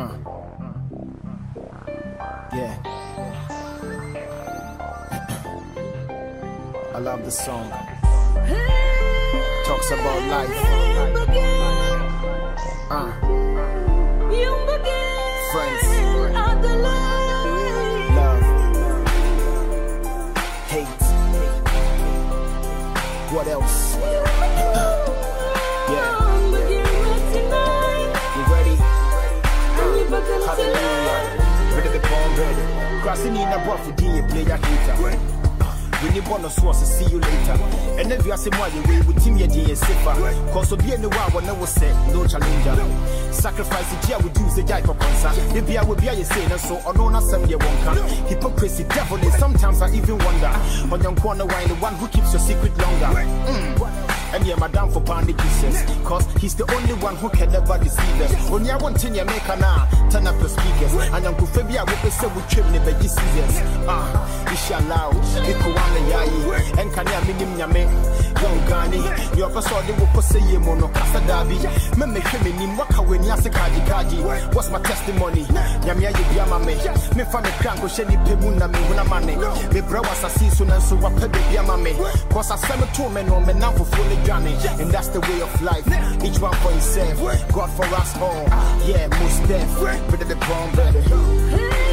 Uh. Yeah. I love the song. Talks about life. Uh. Friends. Love. Hate. What else? Crossing in a buff D play a hater. We need bonus was to see you later. And if you are saying why you will team your D and safer. Cause be any one when never say no challenger. Sacrifice the we do the guy for concert. Maybe I will be a saying so or no not some year won't come. Hypocrisy, devil sometimes I even wonder. On your corner why the one who keeps your secret longer. Mm. And yeah, madam for panic pieces. Cause he's the only one who can never deceive us. Only I want in your maker now, turn up the speakers. And Uncle Fabia will say we trim the scissors. Ah, inshallah, Ikuana Yai, and Kanya Minim Yame, Gani, your person will put say ye mono Casa Dabi. Meme Himini, Waka when Yasa Kaji Kaji. What's my testimony? Yamia Yama me, me fan the crank, Sheni Pemuna, me I'm money. Me bro was a season and so what Pepe Yama me. Cause I send a two men on me now for fully journey, and that's the way of life. Each one for himself, God for us all. Yeah, most deaf, ready the bomb, ready.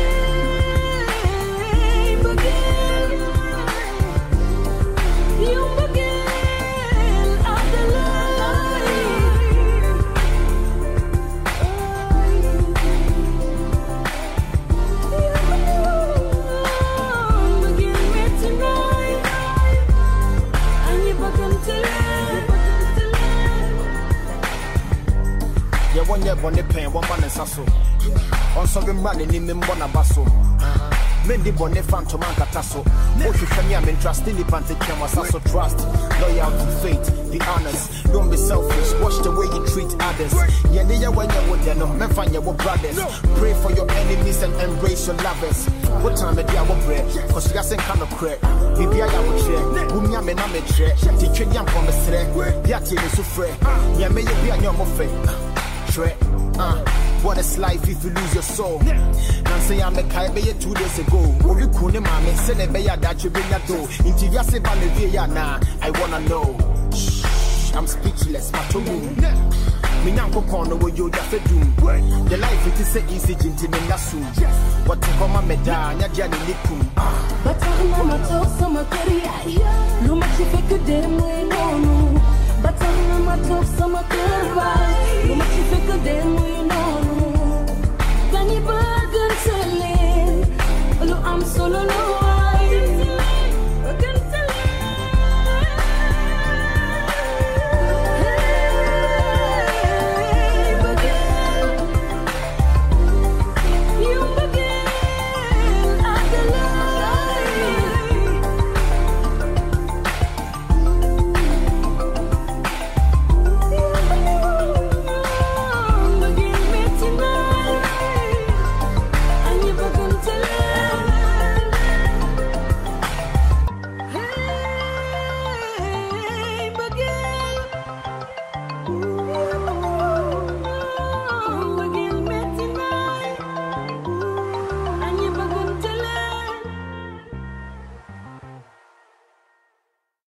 One year bonnet pen, one man and sasso. On some running in them one abasso. Mendi bonnet phantom and catasso. What you can am trust in the pantic was also trust. Loyalty, faith, the honors. Don't be selfish, watch the way you treat others. They are when you're with them, men find your brothers. Pray for your enemies and embrace your lovers. What time of day I will pray? Cause you are kind of crack. Bibi I will share. Wumi a men a me tre. Teach you from the thread. Yati is so free. Yeah, may you be on your muffin. Tre. Uh. What is life if you lose your soul? Now say I'm a kai be two days ago. Or you couldn't mammy, send a bear that you bring a door. Into your say now, I wanna know. Shh, I'm speechless, my tongue. Me now go corner where you just a doom. The life it is a easy jintin in that soon. What to come a medal, ya jani likum. But I'm a tough summer. But I'm not talk